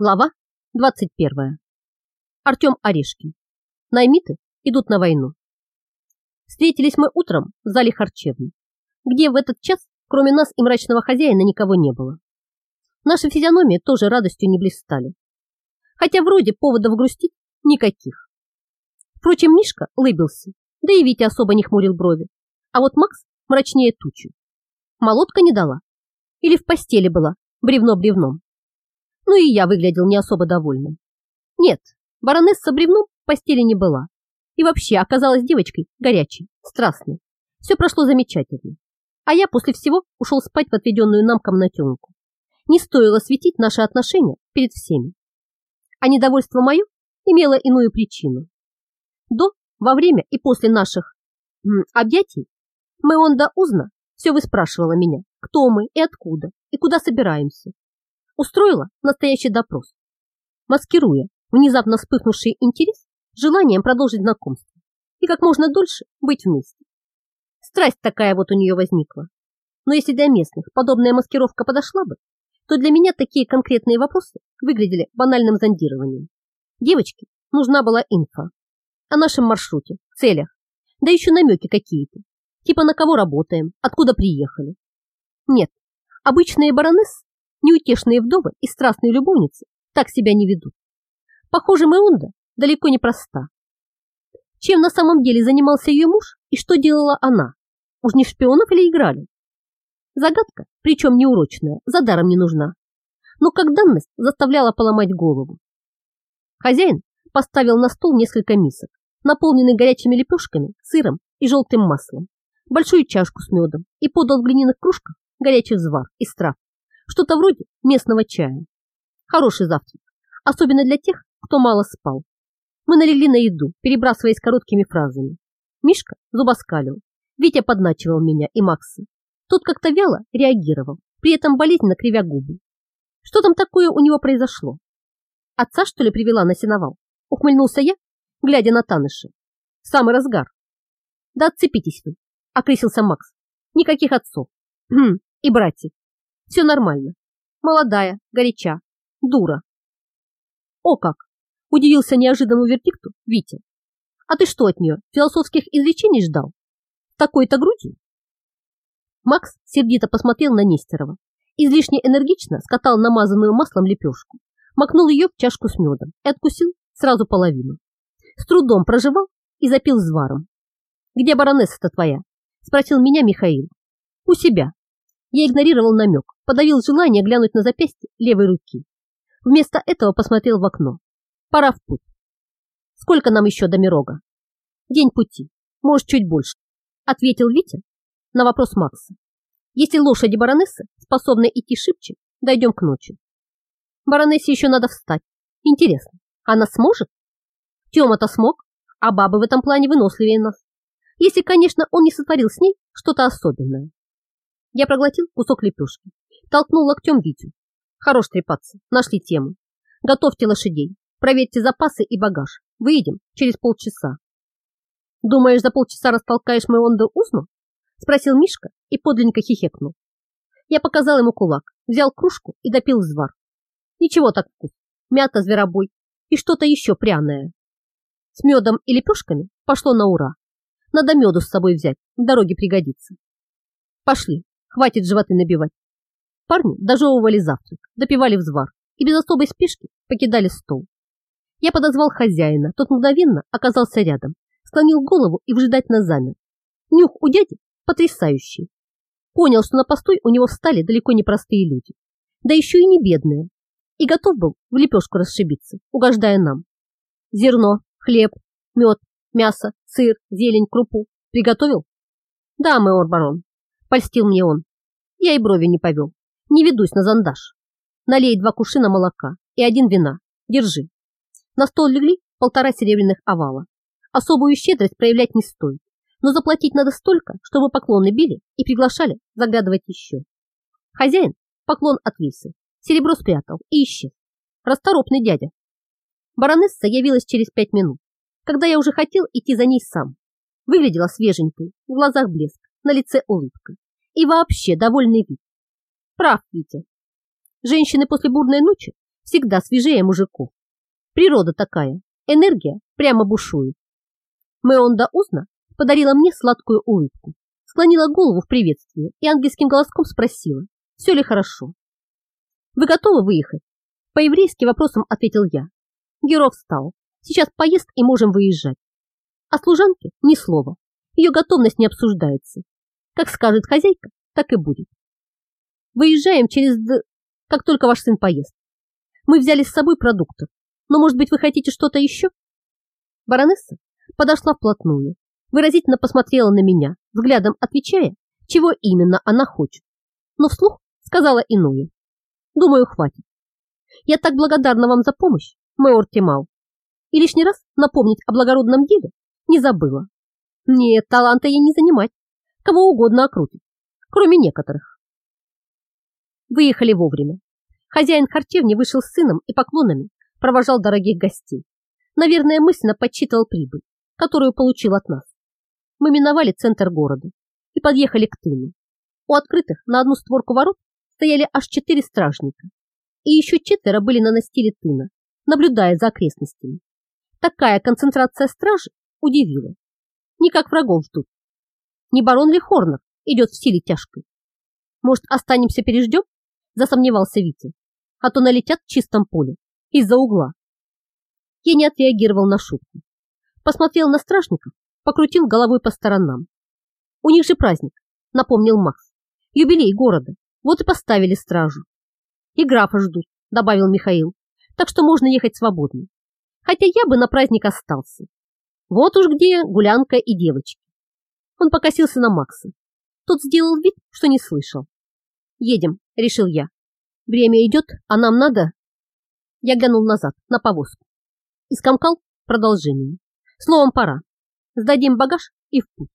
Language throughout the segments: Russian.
Глава 21. Артем Орешкин. Наймиты идут на войну. Встретились мы утром в зале харчевни, где в этот час, кроме нас и мрачного хозяина, никого не было. Наши физиономии тоже радостью не блистали. Хотя вроде поводов грустить никаких. Впрочем, Мишка улыбился, да и Витя особо не хмурил брови, а вот Макс мрачнее тучи. Молотка не дала. Или в постели была, бревно бревном. Ну и я выглядел не особо довольным. Нет, баронесса бревном в постели не была. И вообще оказалась девочкой горячей, страстной. Все прошло замечательно. А я после всего ушел спать в отведенную нам комнатенку. Не стоило светить наши отношения перед всеми. А недовольство мое имело иную причину. До, во время и после наших м, объятий Мэонда Узна все выспрашивала меня, кто мы и откуда, и куда собираемся, устроила настоящий допрос, маскируя внезапно вспыхнувший интерес желанием продолжить знакомство и как можно дольше быть вместе. Страсть такая вот у нее возникла. Но если для местных подобная маскировка подошла бы, то для меня такие конкретные вопросы выглядели банальным зондированием. Девочке нужна была инфа о нашем маршруте, целях, да еще намеки какие-то, типа на кого работаем, откуда приехали. Нет, обычные баронессы Неутешные вдовы и страстные любовницы так себя не ведут. Похоже, Мэонда далеко не проста. Чем на самом деле занимался ее муж и что делала она? Уж не шпионов или играли? Загадка, причем неурочная, за даром не нужна. Но как данность заставляла поломать голову. Хозяин поставил на стол несколько мисок, наполненных горячими лепешками, сыром и желтым маслом, большую чашку с медом и подал в глиняных кружках горячий взвар из трав что-то вроде местного чая. Хороший завтрак, особенно для тех, кто мало спал. Мы налегли на еду, перебрасываясь короткими фразами. Мишка зубоскалил, Витя подначивал меня и Макса. Тот как-то вяло реагировал, при этом болезненно кривя губы. Что там такое у него произошло? Отца, что ли, привела на сеновал? Ухмыльнулся я, глядя на Таныша. Самый разгар. Да отцепитесь вы, окрысился Макс. Никаких отцов. Хм, и братьев. Все нормально. Молодая, горяча, дура. О как! Удивился неожиданному вердикту Витя. А ты что от нее, философских изречений ждал? Такой-то грудью? Макс сердито посмотрел на Нестерова. Излишне энергично скатал намазанную маслом лепешку, макнул ее в чашку с медом и откусил сразу половину. С трудом проживал и запил зваром. «Где баронесса-то твоя?» – спросил меня Михаил. «У себя», я игнорировал намек, подавил желание глянуть на запястье левой руки. Вместо этого посмотрел в окно. Пора в путь. Сколько нам еще до Мирога? День пути. Может, чуть больше. Ответил Витя на вопрос Макса. Если лошади баронессы способны идти шибче, дойдем к ночи. Баронессе еще надо встать. Интересно, она сможет? Тёма-то смог, а бабы в этом плане выносливее нас. Если, конечно, он не сотворил с ней что-то особенное. Я проглотил кусок лепешки, толкнул локтем Витю. Хорош трепаться, нашли тему. Готовьте лошадей, проверьте запасы и багаж. Выедем через полчаса. Думаешь, за полчаса растолкаешь Мэонду Узну? Спросил Мишка и подлинненько хихекнул. Я показал ему кулак, взял кружку и допил взвар. Ничего так вкус, мята, зверобой и что-то еще пряное. С медом и лепешками пошло на ура. Надо меду с собой взять, в дороге пригодится. Пошли, Хватит животы набивать. Парни дожевывали завтрак, допивали взвар и без особой спешки покидали стол. Я подозвал хозяина, тот мгновенно оказался рядом, склонил голову и вжидательно замер. Нюх у дяди потрясающий. Понял, что на постой у него встали далеко не простые люди, да еще и не бедные, и готов был в лепешку расшибиться, угождая нам. Зерно, хлеб, мед, мясо, сыр, зелень, крупу. Приготовил? Да, мэор барон, Польстил мне он. Я и брови не повел. Не ведусь на зандаш. Налей два кувшина молока и один вина. Держи. На стол легли полтора серебряных овала. Особую щедрость проявлять не стоит, но заплатить надо столько, чтобы поклоны били и приглашали заглядывать еще. Хозяин поклон отвесил, серебро спрятал и исчез. Расторопный дядя. Баронесса явилась через пять минут, когда я уже хотел идти за ней сам. Выглядела свеженькой, в глазах блеск, на лице улыбка и вообще довольный вид. Прав, Витя. Женщины после бурной ночи всегда свежее мужиков. Природа такая, энергия прямо бушует. Мэонда Узна подарила мне сладкую улыбку, склонила голову в приветствии и ангельским голоском спросила, все ли хорошо. «Вы готовы выехать?» По-еврейски вопросом ответил я. Геров встал. Сейчас поезд и можем выезжать. А служанке ни слова. Ее готовность не обсуждается. Как скажет хозяйка, так и будет. Выезжаем через д... как только ваш сын поест. Мы взяли с собой продуктов, но, может быть, вы хотите что-то еще? Баронесса подошла вплотную, выразительно посмотрела на меня, взглядом отвечая, чего именно она хочет. Но вслух сказала иное. Думаю, хватит. Я так благодарна вам за помощь, Мэор Тимал. И лишний раз напомнить о благородном деле не забыла. Нет, таланта ей не занимать. Кого угодно окрутить, кроме некоторых. Выехали вовремя. Хозяин харчевни вышел с сыном и поклонами провожал дорогих гостей. Наверное, мысленно подсчитывал прибыль, которую получил от нас. Мы миновали центр города и подъехали к тыну. У открытых на одну створку ворот стояли аж четыре стражника. И еще четверо были на настиле тына, наблюдая за окрестностями. Такая концентрация стражи удивила. Не как врагов ждут. Не барон ли Хорнер идет в силе тяжкой? Может, останемся переждем? Засомневался Витя а то налетят в чистом поле, из-за угла. Я не отреагировал на шутку. Посмотрел на стражников, покрутил головой по сторонам. У них же праздник, напомнил Макс. Юбилей города, вот и поставили стражу. И графа ждут, добавил Михаил, так что можно ехать свободно. Хотя я бы на праздник остался. Вот уж где гулянка и девочки. Он покосился на Макса. Тот сделал вид, что не слышал. «Едем», — решил я. Время идет, а нам надо... Я глянул назад, на повозку. И скомкал продолжение. Словом, пора. Сдадим багаж и в путь.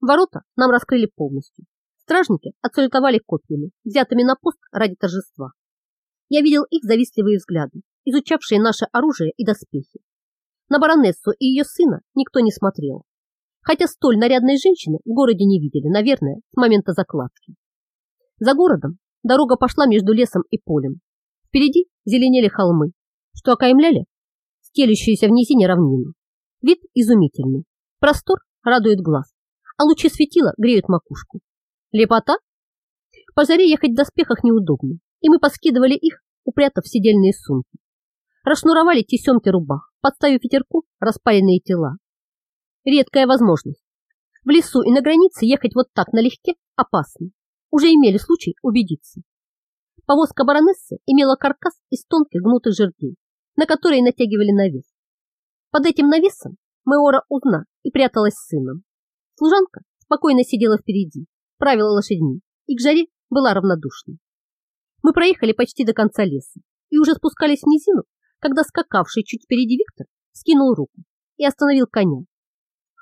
Ворота нам раскрыли полностью. Стражники отсалютовали копьями, взятыми на пост ради торжества. Я видел их завистливые взгляды, изучавшие наше оружие и доспехи. На баронессу и ее сына никто не смотрел. Хотя столь нарядной женщины в городе не видели, наверное, с момента закладки. За городом Дорога пошла между лесом и полем. Впереди зеленели холмы, что окаймляли стелющуюся в низине равнину. Вид изумительный. Простор радует глаз, а лучи светила греют макушку. Лепота? По заре ехать в доспехах неудобно, и мы поскидывали их, упрятав в сидельные сумки. Расшнуровали тесемки рубах, подставив ветерку распаянные тела. Редкая возможность. В лесу и на границе ехать вот так налегке опасно уже имели случай убедиться. Повозка баронессы имела каркас из тонких гнутых жердей, на которые натягивали навес. Под этим навесом Меора узна и пряталась с сыном. Служанка спокойно сидела впереди, правила лошадьми и к жаре была равнодушна. Мы проехали почти до конца леса и уже спускались в низину, когда скакавший чуть впереди Виктор скинул руку и остановил коня.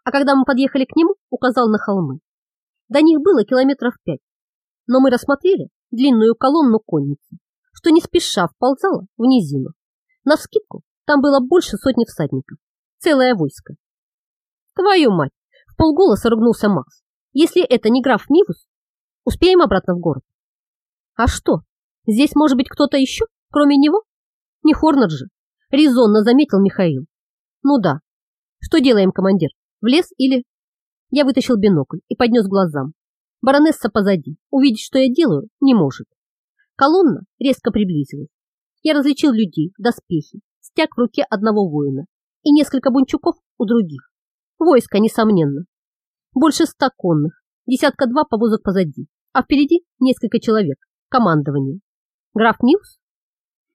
А когда мы подъехали к нему, указал на холмы. До них было километров пять, но мы рассмотрели длинную колонну конницы, что не спеша вползала в низину. На вскидку там было больше сотни всадников, целое войско. Твою мать! В полголоса ругнулся Макс. Если это не граф Мивус, успеем обратно в город. А что, здесь может быть кто-то еще, кроме него? Не Хорнер же, резонно заметил Михаил. Ну да. Что делаем, командир? В лес или... Я вытащил бинокль и поднес глазам. Баронесса позади, увидеть, что я делаю, не может. Колонна резко приблизилась. Я различил людей, доспехи, стяг в руке одного воина и несколько бунчуков у других. Войско, несомненно. Больше ста конных, десятка-два повозок позади, а впереди несколько человек, командование. Граф Мивус?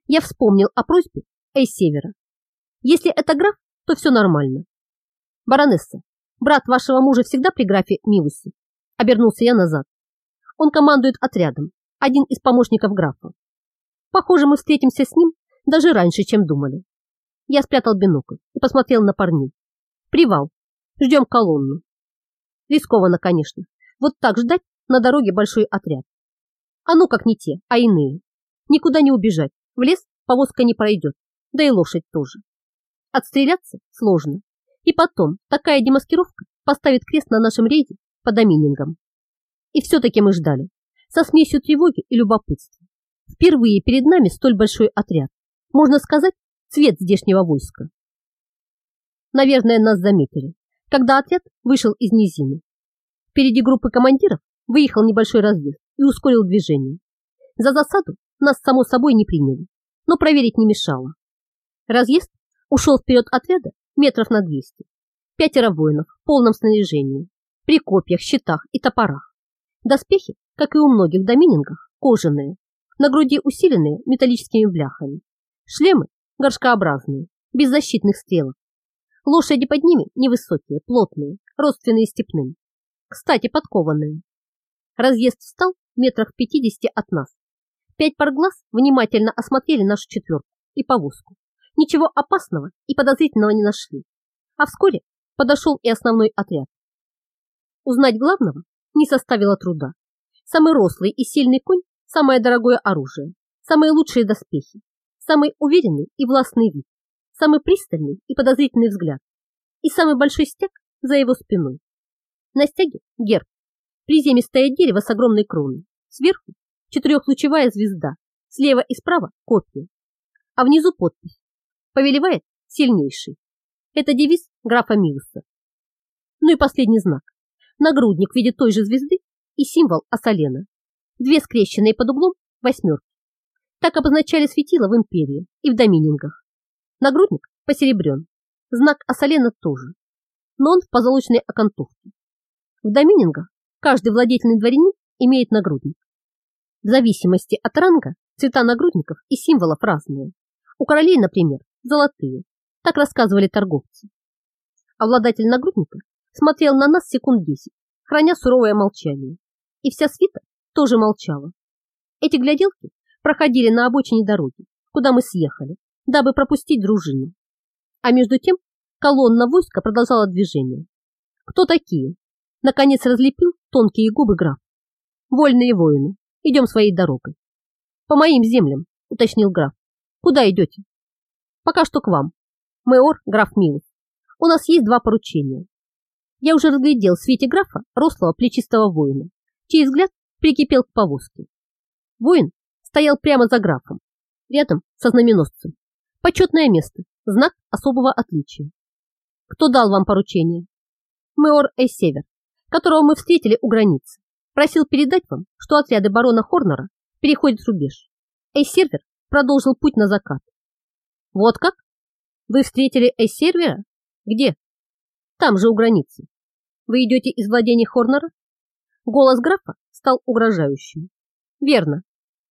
Я вспомнил о просьбе Эй Севера. Если это граф, то все нормально. Баронесса, брат вашего мужа всегда при графе Мивусе? Обернулся я назад. Он командует отрядом, один из помощников графа. Похоже, мы встретимся с ним даже раньше, чем думали. Я спрятал бинокль и посмотрел на парней. Привал. Ждем колонну. Рискованно, конечно. Вот так ждать на дороге большой отряд. А ну как не те, а иные. Никуда не убежать. В лес повозка не пройдет. Да и лошадь тоже. Отстреляться сложно. И потом, такая демаскировка поставит крест на нашем рейде по доминингам. И все-таки мы ждали, со смесью тревоги и любопытства. Впервые перед нами столь большой отряд. Можно сказать, цвет здешнего войска. Наверное, нас заметили, когда отряд вышел из низины. Впереди группы командиров выехал небольшой разъезд и ускорил движение. За засаду нас, само собой, не приняли, но проверить не мешало. Разъезд ушел вперед отряда метров на 200. Пятеро воинов в полном снаряжении, при копьях, щитах и топорах. Доспехи, как и у многих доминингах, кожаные, на груди усиленные металлическими бляхами. Шлемы горшкообразные, без защитных стрелок. Лошади под ними невысокие, плотные, родственные степным. Кстати, подкованные. Разъезд встал метрах в пятидесяти от нас. Пять пар глаз внимательно осмотрели нашу четверку и повозку. Ничего опасного и подозрительного не нашли. А вскоре подошел и основной отряд. Узнать главного не составило труда. Самый рослый и сильный конь – самое дорогое оружие, самые лучшие доспехи, самый уверенный и властный вид, самый пристальный и подозрительный взгляд и самый большой стяг за его спиной. На стяге герб, приземистое дерево с огромной кроной, сверху четырехлучевая звезда, слева и справа копья, а внизу подпись «Повелевает сильнейший». Это девиз графа Миуса. Ну и последний знак. Нагрудник в виде той же звезды и символ Асалена. Две скрещенные под углом восьмерки. Так обозначали светила в империи и в доминингах. Нагрудник посеребрен, знак Асалена тоже, но он в позолоченной окантовке. В доминингах каждый владетельный дворянин имеет нагрудник. В зависимости от ранга цвета нагрудников и символов разные. У королей, например, золотые. Так рассказывали торговцы. Обладатель нагрудника смотрел на нас секунд десять, храня суровое молчание. И вся свита тоже молчала. Эти гляделки проходили на обочине дороги, куда мы съехали, дабы пропустить дружину. А между тем колонна войска продолжала движение. Кто такие? Наконец разлепил тонкие губы граф. Вольные воины, идем своей дорогой. По моим землям, уточнил граф. Куда идете? Пока что к вам. Мэор, граф Милус. У нас есть два поручения. Я уже разглядел в свете графа рослого плечистого воина, чей взгляд прикипел к повозке. Воин стоял прямо за графом, рядом со знаменосцем. Почетное место, знак особого отличия. Кто дал вам поручение? Мэор Эйсевер, которого мы встретили у границы. Просил передать вам, что отряды барона Хорнера переходят рубеж. Эйсервер продолжил путь на закат. Вот как? Вы встретили Эйсервера? Где? Там же у границы. Вы идете из владения Хорнера? Голос графа стал угрожающим. Верно.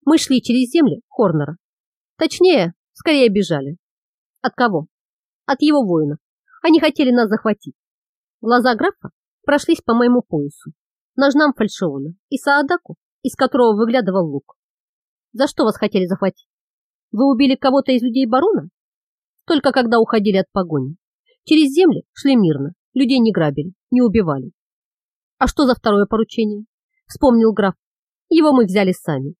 Мы шли через земли Хорнера. Точнее, скорее бежали. От кого? От его воинов. Они хотели нас захватить. Глаза графа прошлись по моему поясу, ножнам фальшиона и саадаку, из которого выглядывал лук. За что вас хотели захватить? Вы убили кого-то из людей барона? Только когда уходили от погони. Через земли шли мирно, людей не грабили, не убивали. А что за второе поручение? Вспомнил граф. Его мы взяли сами.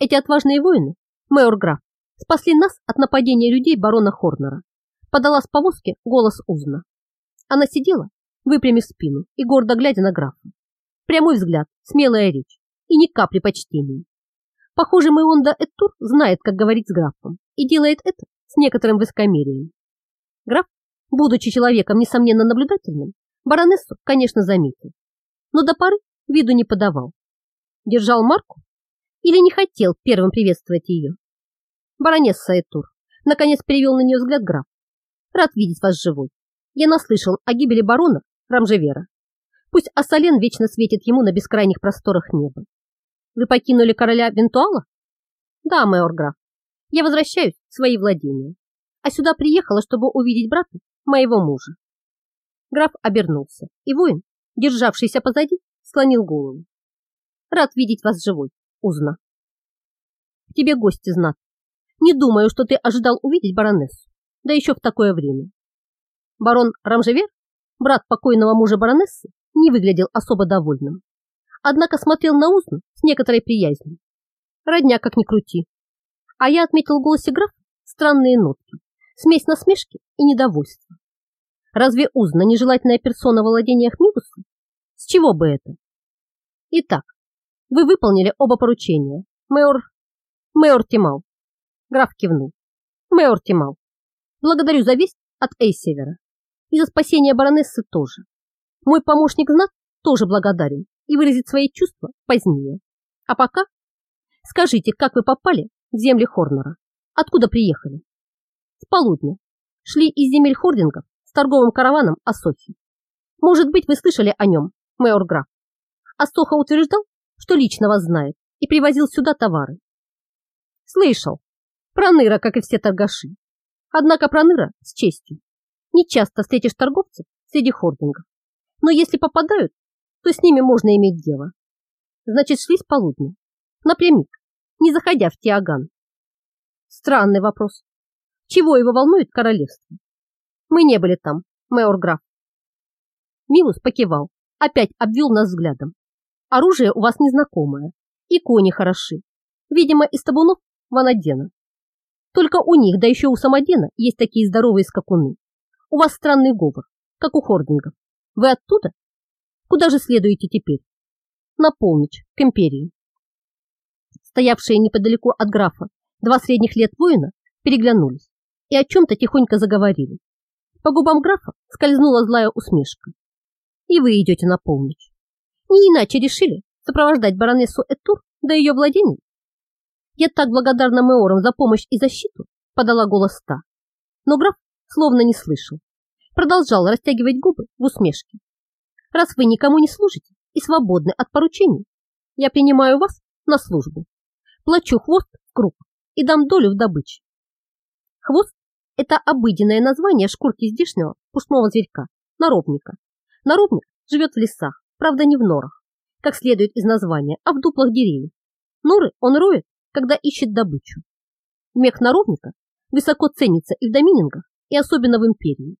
Эти отважные воины, майор граф, спасли нас от нападения людей барона Хорнера. Подала с повозки голос Узна. Она сидела, выпрямив спину и гордо глядя на графа. Прямой взгляд, смелая речь и ни капли почтения. Похоже, Мэонда Эттур знает, как говорить с графом, и делает это с некоторым высокомерием. Граф, будучи человеком, несомненно, наблюдательным, баронессу, конечно, заметил, но до поры виду не подавал. Держал марку или не хотел первым приветствовать ее? Баронесса Этур наконец перевел на нее взгляд граф. Рад видеть вас живой. Я наслышал о гибели барона Рамжевера. Пусть Ассален вечно светит ему на бескрайних просторах неба. Вы покинули короля Вентуала? Да, майор граф. Я возвращаюсь в свои владения. А сюда приехала, чтобы увидеть брата моего мужа. Граф обернулся, и воин, державшийся позади, склонил голову. Рад видеть вас живой, Узна. Тебе гости знат. Не думаю, что ты ожидал увидеть баронессу, да еще в такое время. Барон Рамжевер, брат покойного мужа баронессы, не выглядел особо довольным. Однако смотрел на Узну с некоторой приязнью. Родня как ни крути. А я отметил в голосе графа странные нотки, смесь насмешки и недовольства. Разве Узна нежелательная персона в владениях Мибуса? С чего бы это? Итак, вы выполнили оба поручения. Мэор... Мэор Тимал. Граф кивнул. Мэор Тимал, благодарю за весть от Эйсевера и за спасение баронессы тоже. Мой помощник Знат тоже благодарен и выразит свои чувства позднее. А пока скажите, как вы попали земли Хорнера? Откуда приехали? С полудня. Шли из земель Хордингов с торговым караваном Асохи. Может быть, вы слышали о нем, мэор граф. Асоха утверждал, что лично вас знает и привозил сюда товары. Слышал. Проныра, как и все торгаши. Однако Проныра с честью. Не часто встретишь торговцев среди хордингов. Но если попадают, то с ними можно иметь дело. Значит, шли с полудня. Напрямик, не заходя в Тиаган. Странный вопрос. Чего его волнует королевство? Мы не были там, мэор граф. Милус покивал, опять обвел нас взглядом. Оружие у вас незнакомое, и кони хороши. Видимо, из табунов Ванадена. Только у них, да еще у Самодена, есть такие здоровые скакуны. У вас странный говор, как у хордингов. Вы оттуда? Куда же следуете теперь? На полночь, к империи. Стоявшие неподалеку от графа два средних лет воина переглянулись и о чем-то тихонько заговорили. По губам графа скользнула злая усмешка. И вы идете на полночь. Не иначе решили сопровождать баронессу Этур до ее владений? Я так благодарна Меорам за помощь и защиту, подала голос та. Но граф словно не слышал. Продолжал растягивать губы в усмешке. Раз вы никому не служите и свободны от поручений, я принимаю вас на службу. Плачу хвост в круг и дам долю в добыче. Хвост – это обыденное название шкурки здешнего пушного зверька, наробника. Наробник живет в лесах, правда не в норах, как следует из названия, а в дуплах деревьев. Норы он роет, когда ищет добычу. Мех наробника высоко ценится и в доминингах, и особенно в империи.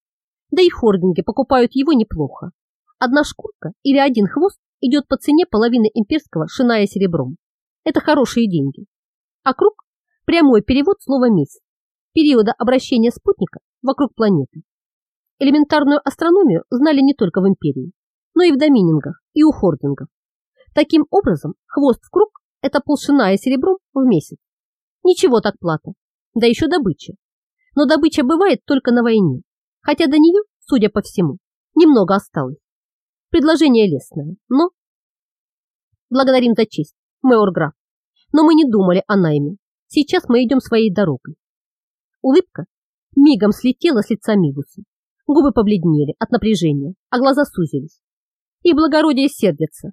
Да и хординги покупают его неплохо. Одна шкурка или один хвост идет по цене половины имперского шиная серебром. Это хорошие деньги. А круг – прямой перевод слова «месяц», периода обращения спутника вокруг планеты. Элементарную астрономию знали не только в империи, но и в доминингах, и у хордингов. Таким образом, хвост в круг – это полшиная серебром в месяц. Ничего так плата, да еще добыча. Но добыча бывает только на войне, хотя до нее, судя по всему, немного осталось. Предложение лестное, но... Благодарим за честь, мэор граф. Но мы не думали о найме. Сейчас мы идем своей дорогой. Улыбка мигом слетела с лица Мигуса. Губы побледнели от напряжения, а глаза сузились. И благородие сердится.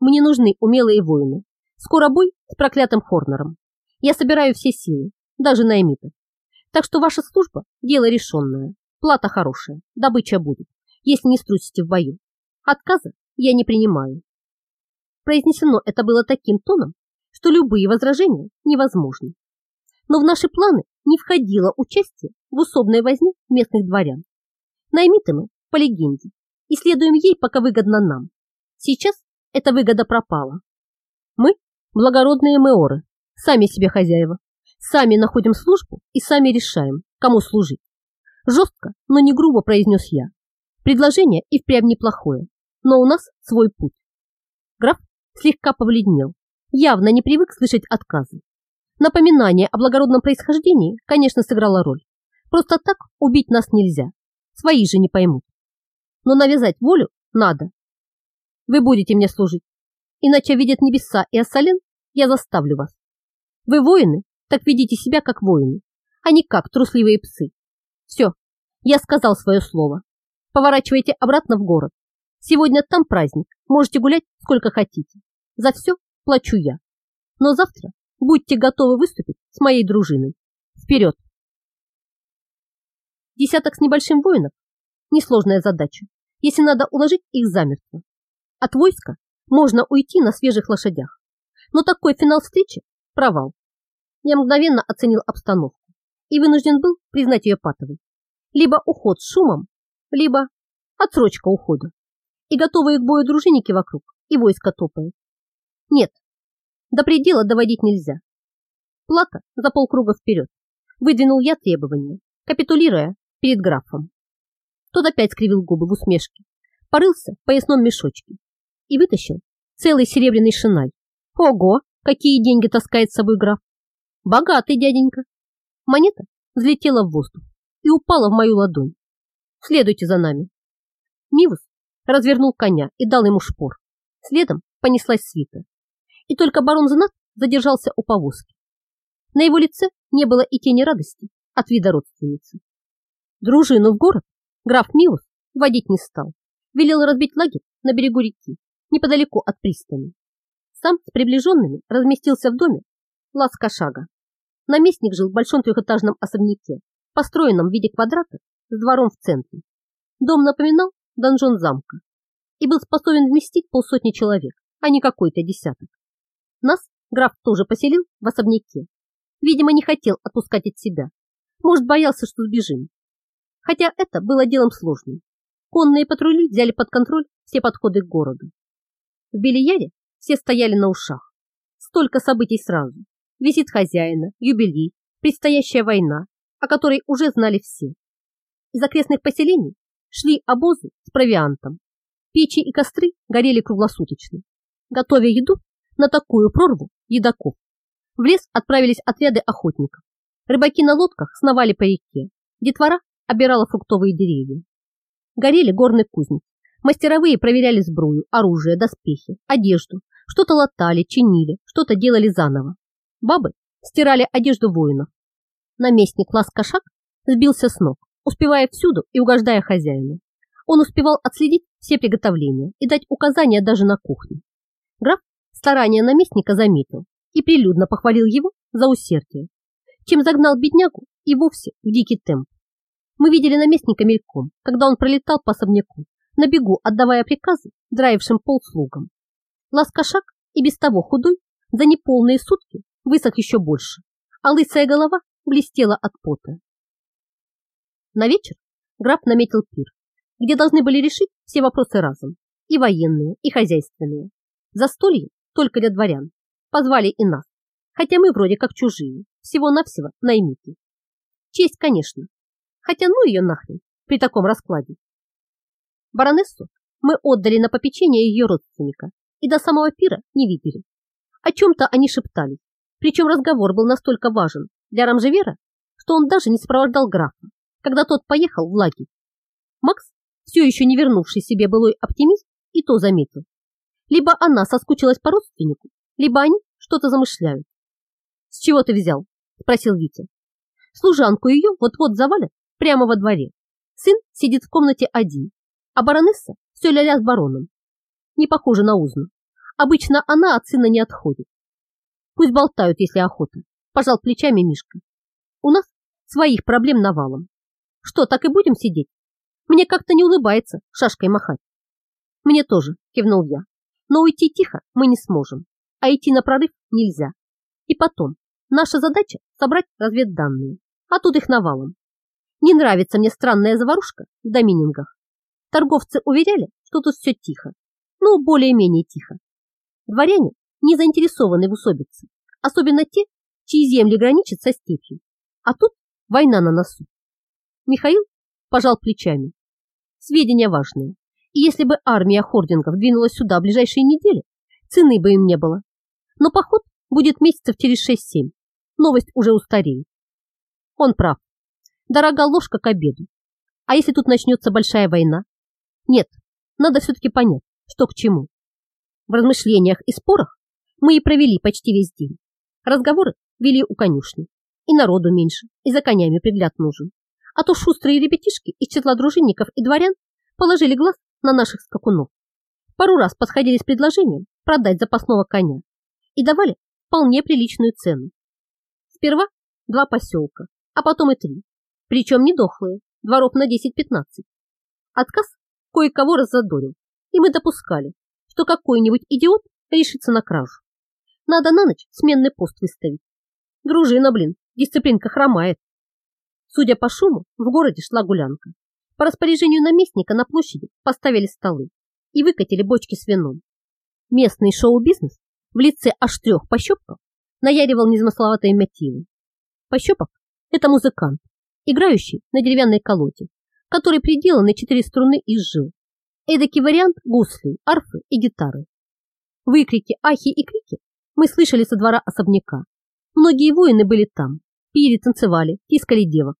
Мне нужны умелые воины. Скоро бой с проклятым Хорнером. Я собираю все силы, даже наймитов. Так что ваша служба – дело решенное. Плата хорошая, добыча будет, если не струсите в бою. Отказа я не принимаю. Произнесено это было таким тоном, что любые возражения невозможны. Но в наши планы не входило участие в усобной возне местных дворян. Наймиты мы, по легенде, и следуем ей, пока выгодно нам. Сейчас эта выгода пропала. Мы – благородные меоры, сами себе хозяева, сами находим службу и сами решаем, кому служить. Жестко, но не грубо произнес я. Предложение и впрямь неплохое, но у нас свой путь. Граф слегка побледнел, явно не привык слышать отказы. Напоминание о благородном происхождении, конечно, сыграло роль. Просто так убить нас нельзя. Свои же не поймут. Но навязать волю надо. Вы будете мне служить. Иначе видят небеса и Ассален, я заставлю вас. Вы воины, так ведите себя как воины, а не как трусливые псы. Все, я сказал свое слово. Поворачивайте обратно в город. Сегодня там праздник, можете гулять сколько хотите. За все плачу я. Но завтра будьте готовы выступить с моей дружиной. Вперед! Десяток с небольшим воинов – несложная задача, если надо уложить их замертво. От войска можно уйти на свежих лошадях. Но такой финал встречи – провал. Я мгновенно оценил обстановку и вынужден был признать ее патовой. Либо уход с шумом, либо отсрочка ухода. И готовые к бою дружинники вокруг, и войско топает. Нет, до предела доводить нельзя. Плата за полкруга вперед. Выдвинул я требования, капитулируя перед графом. Тот опять скривил губы в усмешке, порылся в поясном мешочке и вытащил целый серебряный шиналь. Ого, какие деньги таскает с собой граф! Богатый дяденька. Монета взлетела в воздух и упала в мою ладонь. Следуйте за нами. Мивус развернул коня и дал ему шпор. Следом понеслась свита. И только барон Знат задержался у повозки. На его лице не было и тени радости от вида родственницы. Дружину в город граф Мивус водить не стал. Велел разбить лагерь на берегу реки, неподалеку от пристани. Сам с приближенными разместился в доме Ласка Шага. Наместник жил в большом трехэтажном особняке, построенном в виде квадрата с двором в центре. Дом напоминал донжон замка и был способен вместить полсотни человек, а не какой-то десяток. Нас граф тоже поселил в особняке. Видимо, не хотел отпускать от себя. Может, боялся, что сбежим. Хотя это было делом сложным. Конные патрули взяли под контроль все подходы к городу. В Белияре все стояли на ушах. Столько событий сразу. Визит хозяина, юбилей, предстоящая война, о которой уже знали все. Из окрестных поселений шли обозы с провиантом. Печи и костры горели круглосуточно. Готовя еду на такую прорву едоков. В лес отправились отряды охотников. Рыбаки на лодках сновали по реке. Детвора обирала фруктовые деревья. Горели горные кузницы. Мастеровые проверяли сбрую, оружие, доспехи, одежду. Что-то латали, чинили, что-то делали заново. Бабы стирали одежду воинов. Наместник Ласкашак сбился с ног, успевая всюду и угождая хозяину. Он успевал отследить все приготовления и дать указания даже на кухне. Граф старания наместника заметил и прилюдно похвалил его за усердие, чем загнал беднягу и вовсе в дикий темп. Мы видели наместника мельком, когда он пролетал по особняку, на бегу отдавая приказы драившим пол слугам. Ласкашак и без того худой за неполные сутки высох еще больше, а лысая голова блестела от пота. На вечер граф наметил пир, где должны были решить все вопросы разом, и военные, и хозяйственные. Застолье только для дворян. Позвали и нас, хотя мы вроде как чужие, всего-навсего наймите. Честь, конечно, хотя ну ее нахрен при таком раскладе. Баронессу мы отдали на попечение ее родственника и до самого пира не видели. О чем-то они шептались, причем разговор был настолько важен для Рамжевера, что он даже не сопровождал графа, когда тот поехал в лагерь. Макс, все еще не вернувший себе былой оптимизм, и то заметил. Либо она соскучилась по родственнику, либо они что-то замышляют. «С чего ты взял?» – спросил Витя. Служанку ее вот-вот завалят прямо во дворе. Сын сидит в комнате один, а баронесса все ля-ля с бароном. Не похоже на узну. Обычно она от сына не отходит. Пусть болтают, если охота. Пожал плечами Мишка. У нас своих проблем навалом. Что, так и будем сидеть? Мне как-то не улыбается шашкой махать. Мне тоже, кивнул я. Но уйти тихо мы не сможем, а идти на прорыв нельзя. И потом, наша задача собрать разведданные, а тут их навалом. Не нравится мне странная заварушка в доминингах. Торговцы уверяли, что тут все тихо, ну, более-менее тихо. Дворяне не заинтересованы в усобице, особенно те, чьи земли граничат со степью. А тут война на носу. Михаил пожал плечами. Сведения важные. И если бы армия хордингов двинулась сюда в ближайшие недели, цены бы им не было. Но поход будет месяцев через 6-7. Новость уже устареет. Он прав. Дорога ложка к обеду. А если тут начнется большая война? Нет, надо все-таки понять, что к чему. В размышлениях и спорах мы и провели почти весь день. Разговоры вели у конюшни. И народу меньше, и за конями пригляд нужен. А то шустрые ребятишки из числа дружинников и дворян положили глаз на наших скакунов. Пару раз подходили с предложением продать запасного коня и давали вполне приличную цену. Сперва два поселка, а потом и три, причем не дохлые, дворов на 10-15. Отказ кое-кого раззадорил, и мы допускали, что какой-нибудь идиот решится на кражу. Надо на ночь сменный пост выставить. Дружина, блин, дисциплинка хромает. Судя по шуму, в городе шла гулянка. По распоряжению наместника на площади поставили столы и выкатили бочки с вином. Местный шоу-бизнес в лице аж трех пощепков наяривал незамысловатые мотивы. Пощепок – это музыкант, играющий на деревянной колоде, который приделан на четыре струны из жил. Эдакий вариант гусли, арфы и гитары. Выкрики, ахи и крики мы слышали со двора особняка. Многие воины были там, Пили, танцевали, тискали девок.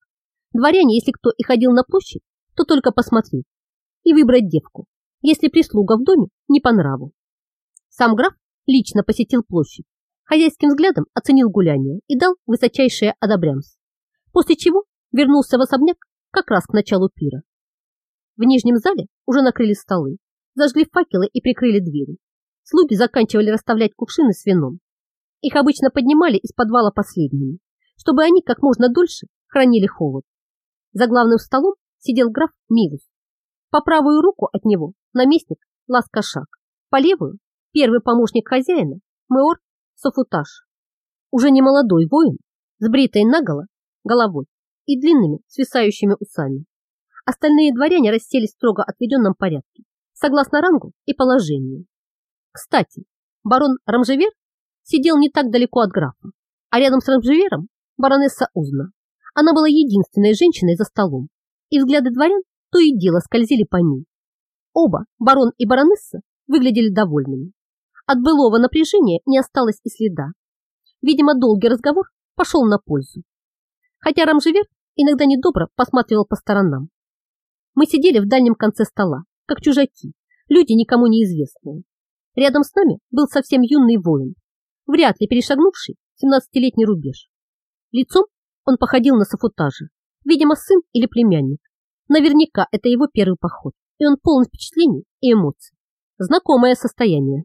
Дворяне, если кто и ходил на площадь, то только посмотреть и выбрать девку, если прислуга в доме не по нраву. Сам граф лично посетил площадь, хозяйским взглядом оценил гуляние и дал высочайшее одобрямс, после чего вернулся в особняк как раз к началу пира. В нижнем зале уже накрыли столы, зажгли факелы и прикрыли двери. Слуги заканчивали расставлять кувшины с вином. Их обычно поднимали из подвала последними, чтобы они как можно дольше хранили холод. За главным столом сидел граф Милус. По правую руку от него наместник Ласкашак, по левую первый помощник хозяина Меор Софуташ. Уже не молодой воин с бритой наголо головой и длинными свисающими усами. Остальные дворяне расселись в строго отведенном порядке, согласно рангу и положению. Кстати, барон Рамжевер сидел не так далеко от графа, а рядом с Рамжевером баронесса Узна. Она была единственной женщиной за столом, и взгляды дворян то и дело скользили по ней. Оба, барон и баронесса, выглядели довольными. От былого напряжения не осталось и следа. Видимо, долгий разговор пошел на пользу. Хотя Рамжевер иногда недобро посматривал по сторонам. Мы сидели в дальнем конце стола, как чужаки, люди никому неизвестные. Рядом с нами был совсем юный воин, вряд ли перешагнувший 17-летний рубеж. Лицом он походил на Сафутажа, видимо, сын или племянник. Наверняка это его первый поход, и он полон впечатлений и эмоций. Знакомое состояние.